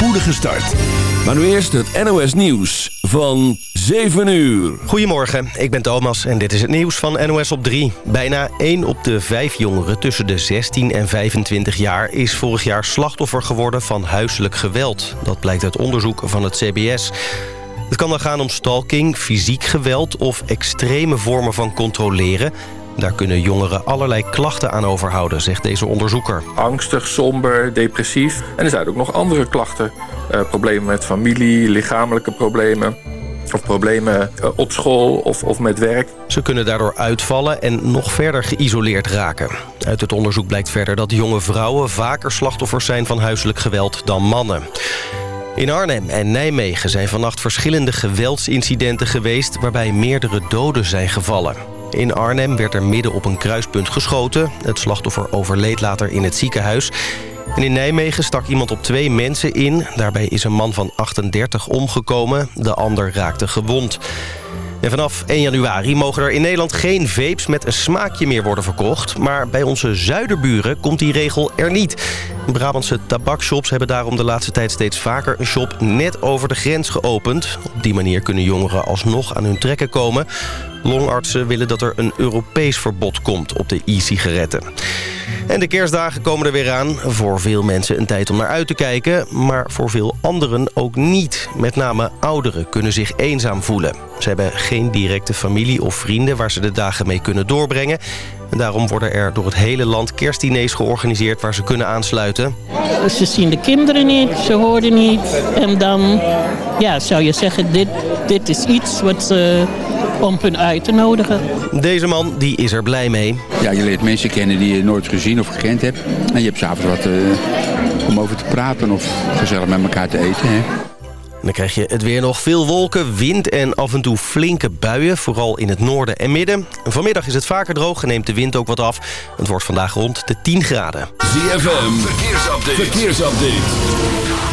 spoedige start. Maar nu eerst het NOS Nieuws van 7 uur. Goedemorgen, ik ben Thomas en dit is het nieuws van NOS op 3. Bijna 1 op de 5 jongeren tussen de 16 en 25 jaar... is vorig jaar slachtoffer geworden van huiselijk geweld. Dat blijkt uit onderzoek van het CBS. Het kan dan gaan om stalking, fysiek geweld of extreme vormen van controleren... Daar kunnen jongeren allerlei klachten aan overhouden, zegt deze onderzoeker. Angstig, somber, depressief. En er zijn ook nog andere klachten. Eh, problemen met familie, lichamelijke problemen of problemen eh, op school of, of met werk. Ze kunnen daardoor uitvallen en nog verder geïsoleerd raken. Uit het onderzoek blijkt verder dat jonge vrouwen vaker slachtoffers zijn van huiselijk geweld dan mannen. In Arnhem en Nijmegen zijn vannacht verschillende geweldsincidenten geweest... waarbij meerdere doden zijn gevallen. In Arnhem werd er midden op een kruispunt geschoten. Het slachtoffer overleed later in het ziekenhuis. En in Nijmegen stak iemand op twee mensen in. Daarbij is een man van 38 omgekomen. De ander raakte gewond. En vanaf 1 januari mogen er in Nederland geen vapes met een smaakje meer worden verkocht. Maar bij onze zuiderburen komt die regel er niet. Brabantse tabakshops hebben daarom de laatste tijd steeds vaker een shop net over de grens geopend. Op die manier kunnen jongeren alsnog aan hun trekken komen. Longartsen willen dat er een Europees verbod komt op de e-sigaretten. En de kerstdagen komen er weer aan. Voor veel mensen een tijd om naar uit te kijken, maar voor veel anderen ook niet. Met name ouderen kunnen zich eenzaam voelen. Ze hebben geen directe familie of vrienden waar ze de dagen mee kunnen doorbrengen. En daarom worden er door het hele land kerstdiners georganiseerd waar ze kunnen aansluiten. Ze zien de kinderen niet, ze horen niet. En dan ja, zou je zeggen, dit, dit is iets wat ze om hun uit te nodigen. Deze man die is er blij mee. Ja, je leert mensen kennen die je nooit gezien of gekend hebt. En je hebt s'avonds wat eh, om over te praten of gezellig met elkaar te eten. Hè? Dan krijg je het weer nog veel wolken, wind en af en toe flinke buien. Vooral in het noorden en midden. Vanmiddag is het vaker droog en neemt de wind ook wat af. Het wordt vandaag rond de 10 graden. ZFM, verkeersupdate. verkeersupdate.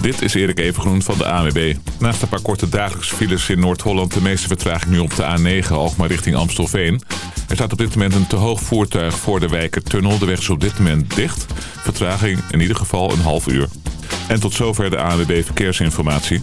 Dit is Erik Evengroen van de ANWB. Naast een paar korte dagelijkse files in Noord-Holland... de meeste vertraging nu op de A9, Alkmaar richting Amstelveen. Er staat op dit moment een te hoog voertuig voor de Wijkertunnel. De weg is op dit moment dicht. Vertraging in ieder geval een half uur. En tot zover de ANWB Verkeersinformatie.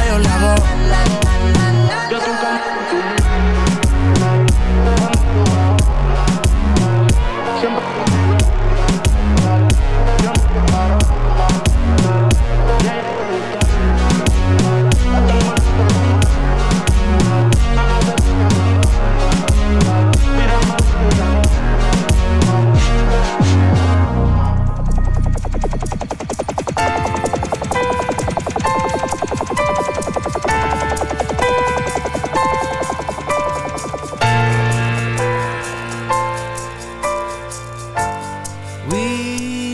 home.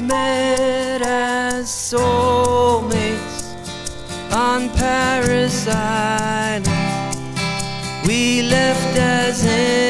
met as soulmates on Paris Island. We left as in.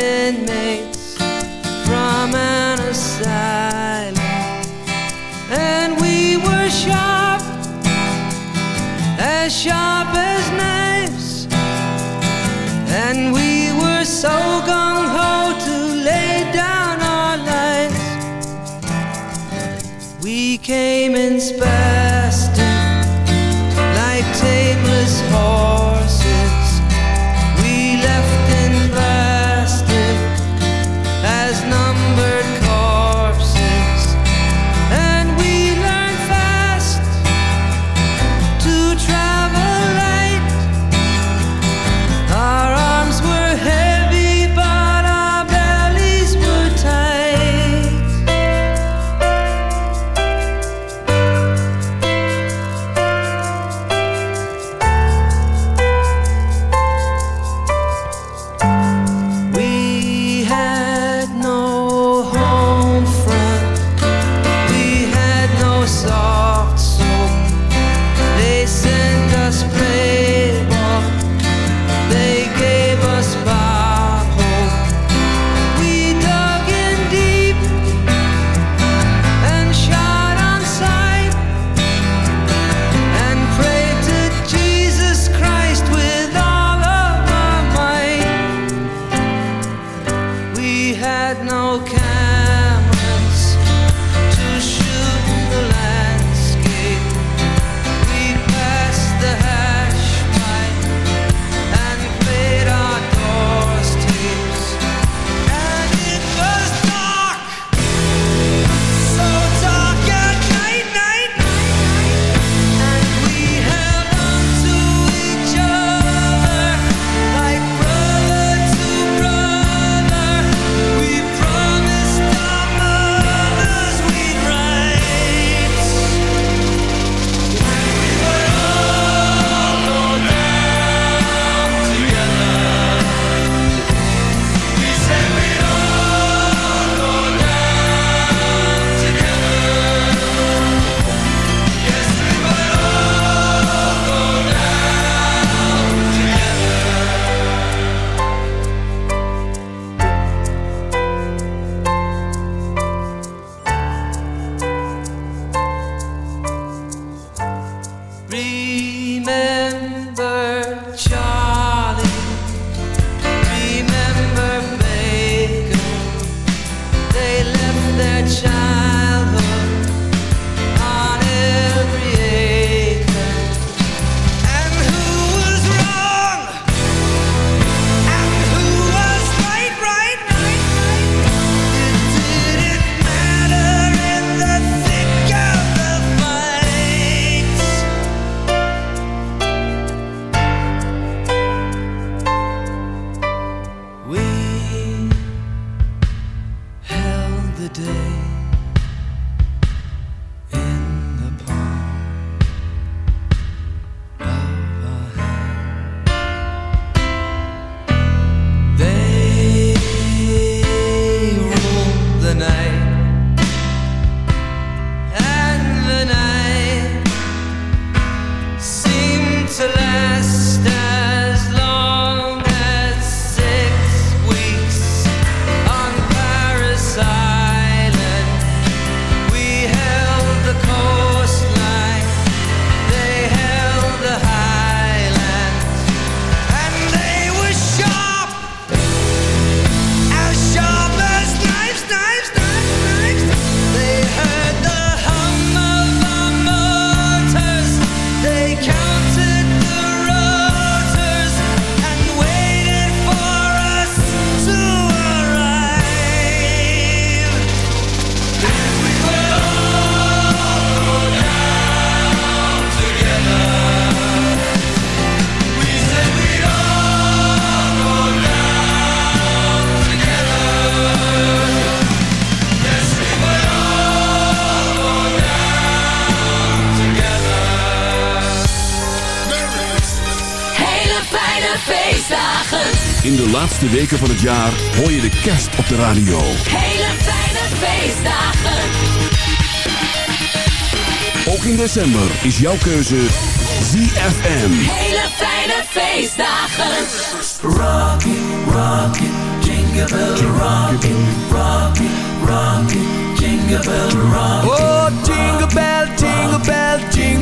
weken van het jaar hoor je de kerst op de radio. Hele fijne feestdagen. Ook in december is jouw keuze ZFM. Hele fijne feestdagen. Rocky, rocky, jingle bell, rocky, rocky, rocky, jingle bell, rocky.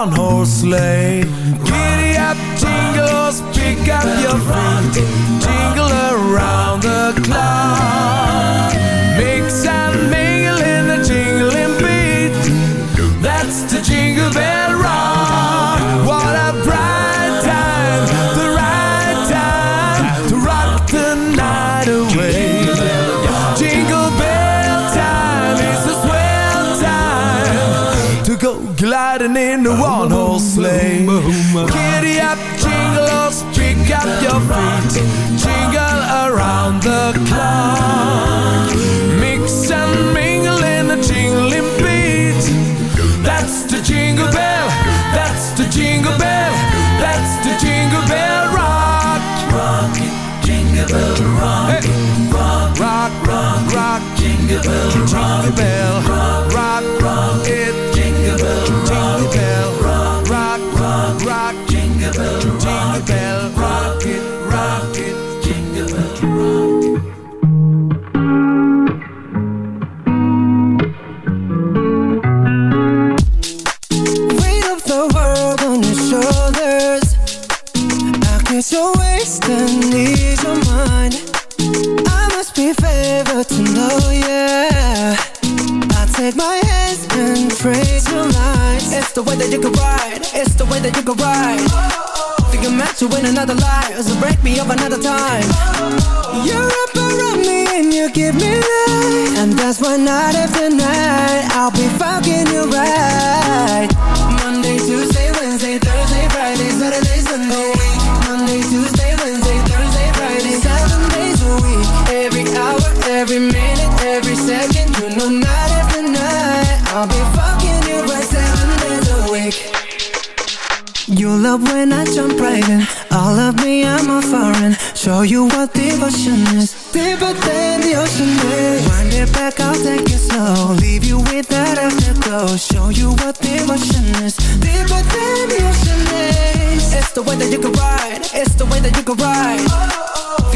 on horse sleigh. Giddy up, jingles, pick up your feet, jingle around the clock. Mix and mingle in the jingling beat. That's the jingle bell. Rock, rock, rock it a ride Think I'm meant to win another life So break me up another time You're up around me and you give me life And that's why night after night I'll be fucking you right Monday, Tuesday, Wednesday, Thursday, Friday, Saturday, Sunday Monday, Tuesday, Wednesday, Thursday, Friday Seven days a week Every hour, every minute, every second You know not You love when I jump right in All of me, I'm a foreign Show you what devotion is Deeper than the ocean is Wind it back, I'll take it slow Leave you with that afterglow Show you what devotion is Deeper than the ocean is It's the way that you can ride It's the way that you can ride oh, oh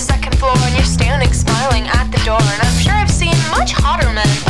the second floor and you're standing smiling at the door. And I'm sure I've seen much hotter men.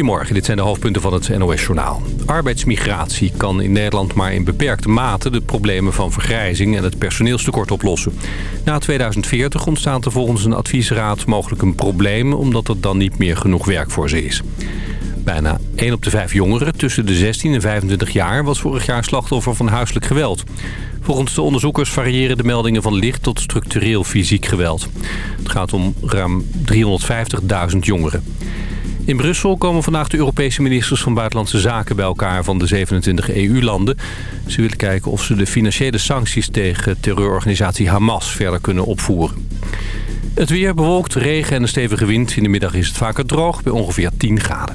Goedemorgen, dit zijn de hoofdpunten van het NOS-journaal. Arbeidsmigratie kan in Nederland maar in beperkte mate... de problemen van vergrijzing en het personeelstekort oplossen. Na 2040 ontstaat er volgens een adviesraad mogelijk een probleem... omdat er dan niet meer genoeg werk voor ze is. Bijna 1 op de 5 jongeren tussen de 16 en 25 jaar... was vorig jaar slachtoffer van huiselijk geweld. Volgens de onderzoekers variëren de meldingen van licht tot structureel fysiek geweld. Het gaat om ruim 350.000 jongeren. In Brussel komen vandaag de Europese ministers van Buitenlandse Zaken bij elkaar van de 27 EU-landen. Ze willen kijken of ze de financiële sancties tegen terreurorganisatie Hamas verder kunnen opvoeren. Het weer bewolkt, regen en een stevige wind. In de middag is het vaker droog bij ongeveer 10 graden.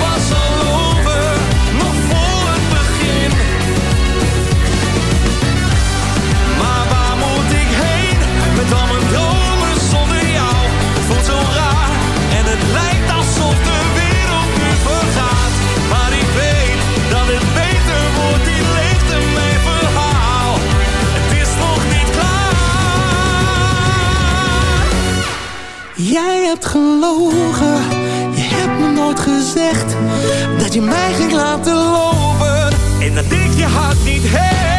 Was al over, nog voor het begin. Maar waar moet ik heen met al mijn dromen zonder jou? Voelt zo raar en het lijkt alsof de wereld nu vergaat. Maar ik weet dat het beter wordt in leeft mijn verhaal. Het is nog niet klaar. Jij hebt gelogen nooit gezegd dat je mij ging laten lopen en dat ik je hart niet heb.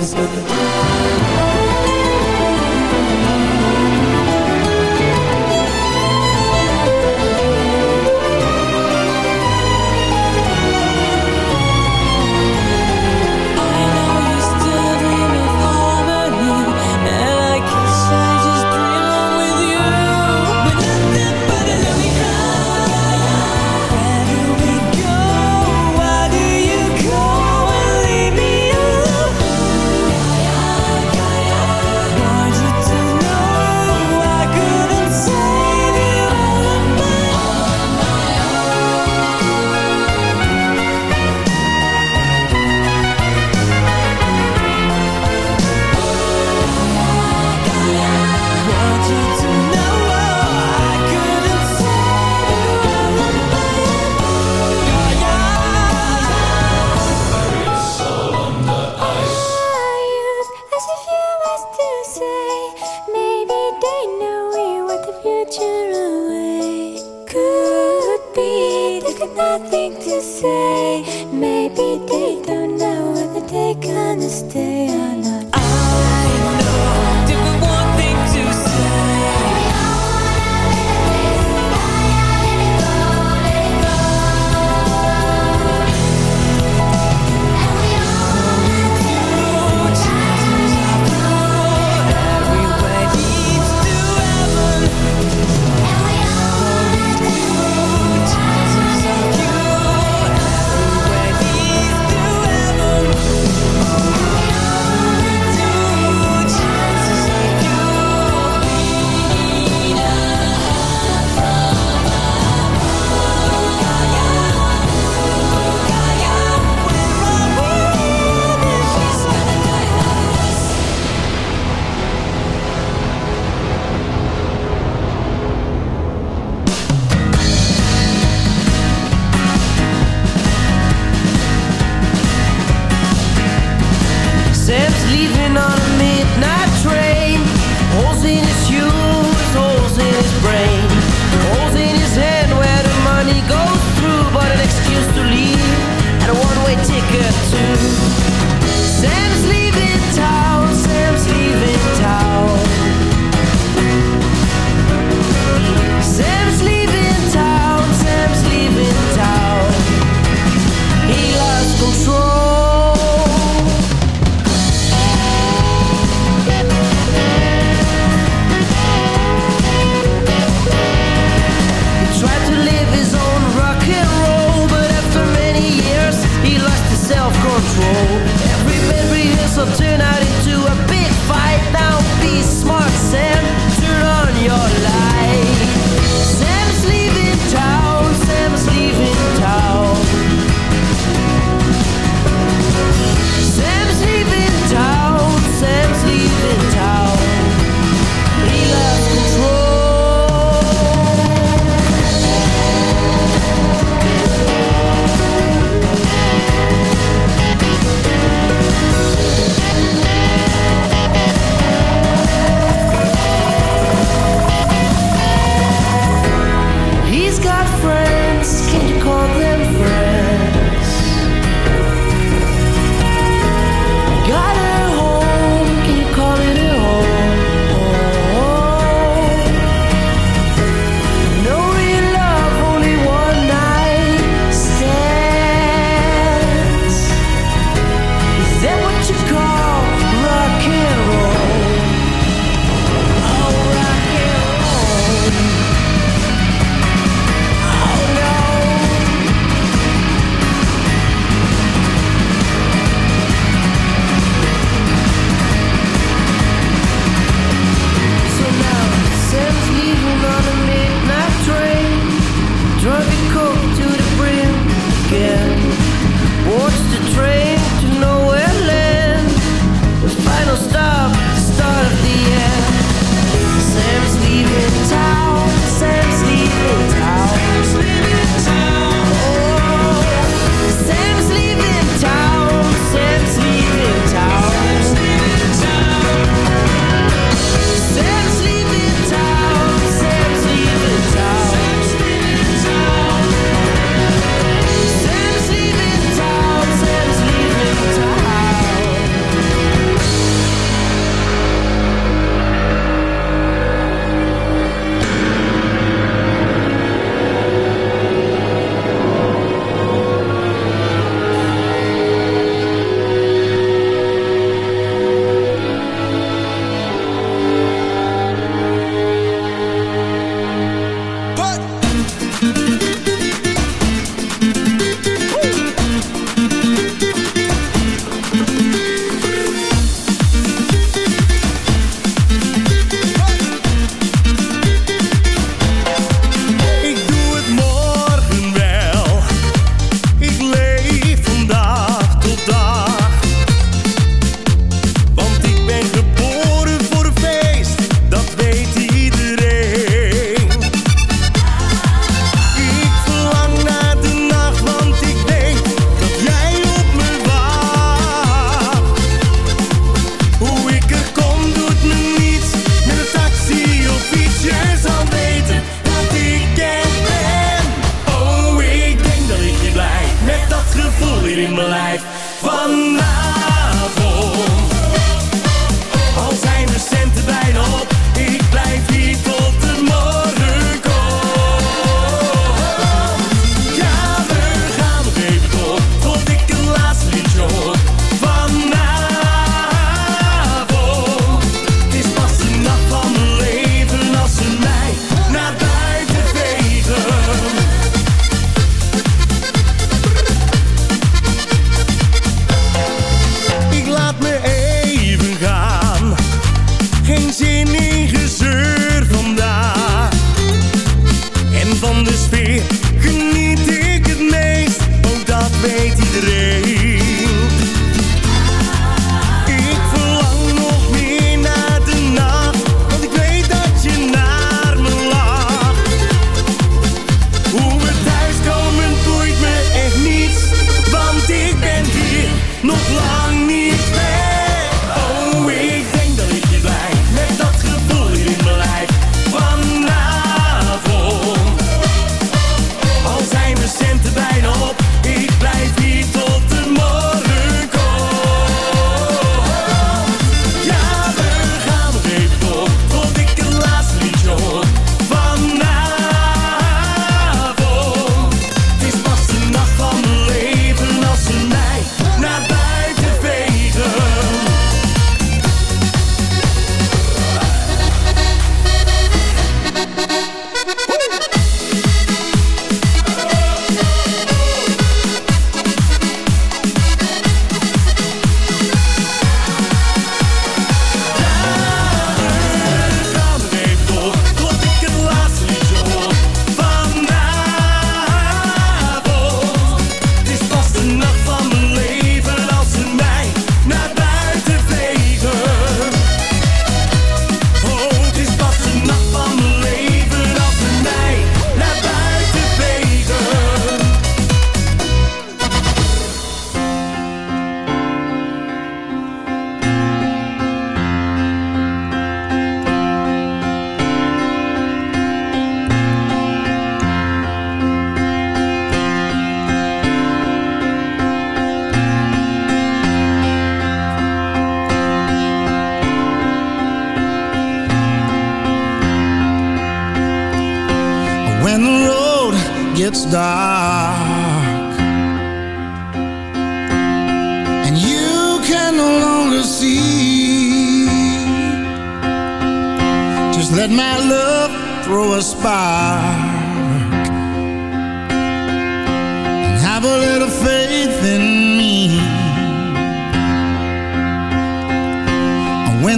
is nothing.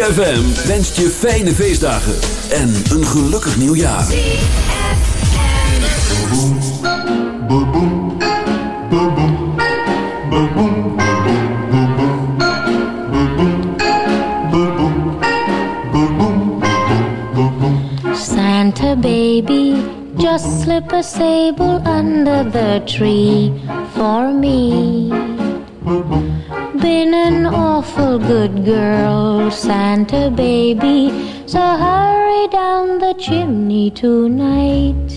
ZFM wenst je fijne feestdagen en een gelukkig nieuwjaar. Santa baby, just slip a sable under the tree for me. baby, so hurry down the chimney tonight.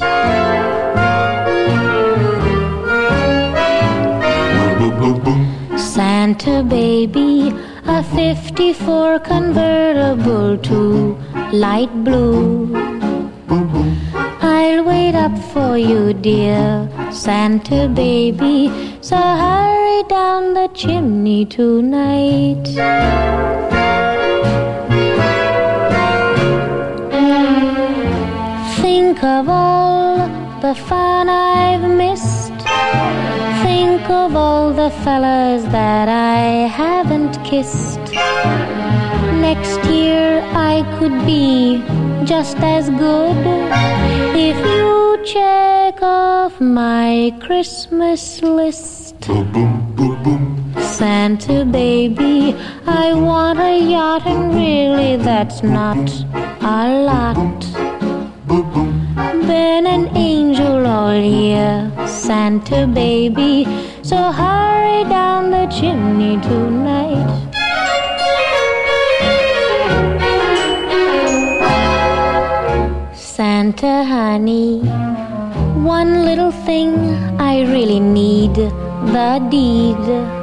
Santa baby, a 54 convertible to light blue. I'll wait up for you, dear Santa baby, so hurry down the chimney tonight. of all the fun I've missed. Think of all the fellas that I haven't kissed. Next year I could be just as good if you check off my Christmas list. Boom, boom, boom, boom. Santa baby, I want a yacht, and really that's not a lot. Boom, boom, been an angel all year, Santa baby. So hurry down the chimney tonight. Santa honey, one little thing I really need the deed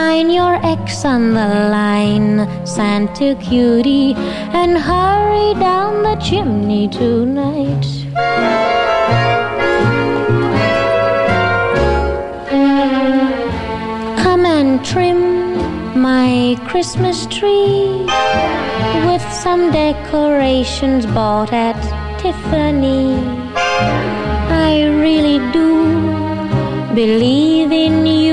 Sign your ex on the line, send to cutie, and hurry down the chimney tonight. Come and trim my Christmas tree with some decorations bought at Tiffany. I really do believe in you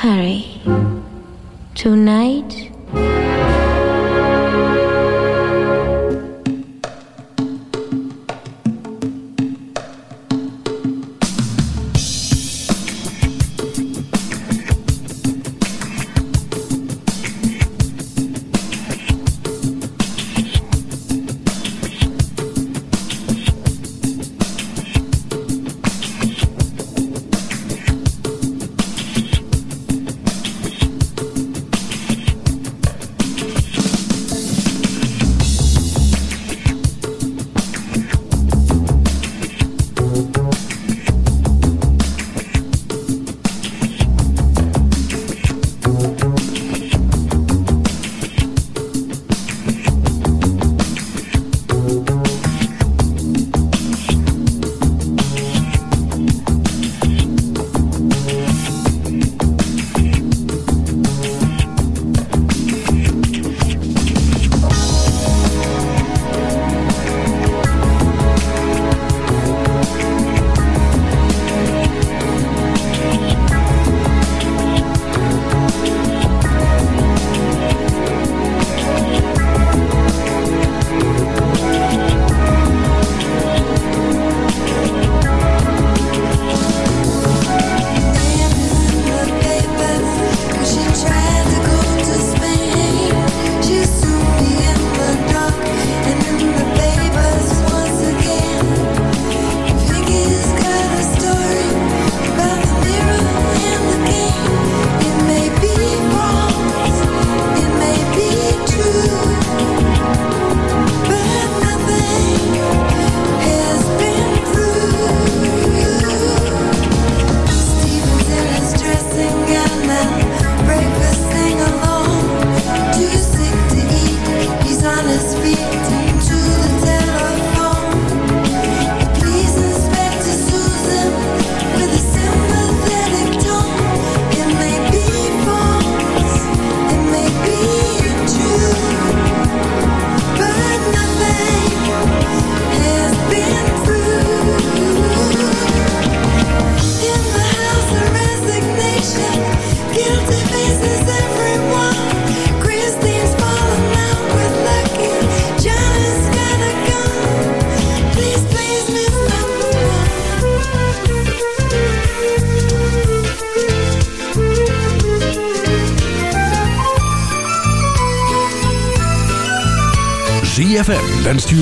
hurry. Tonight,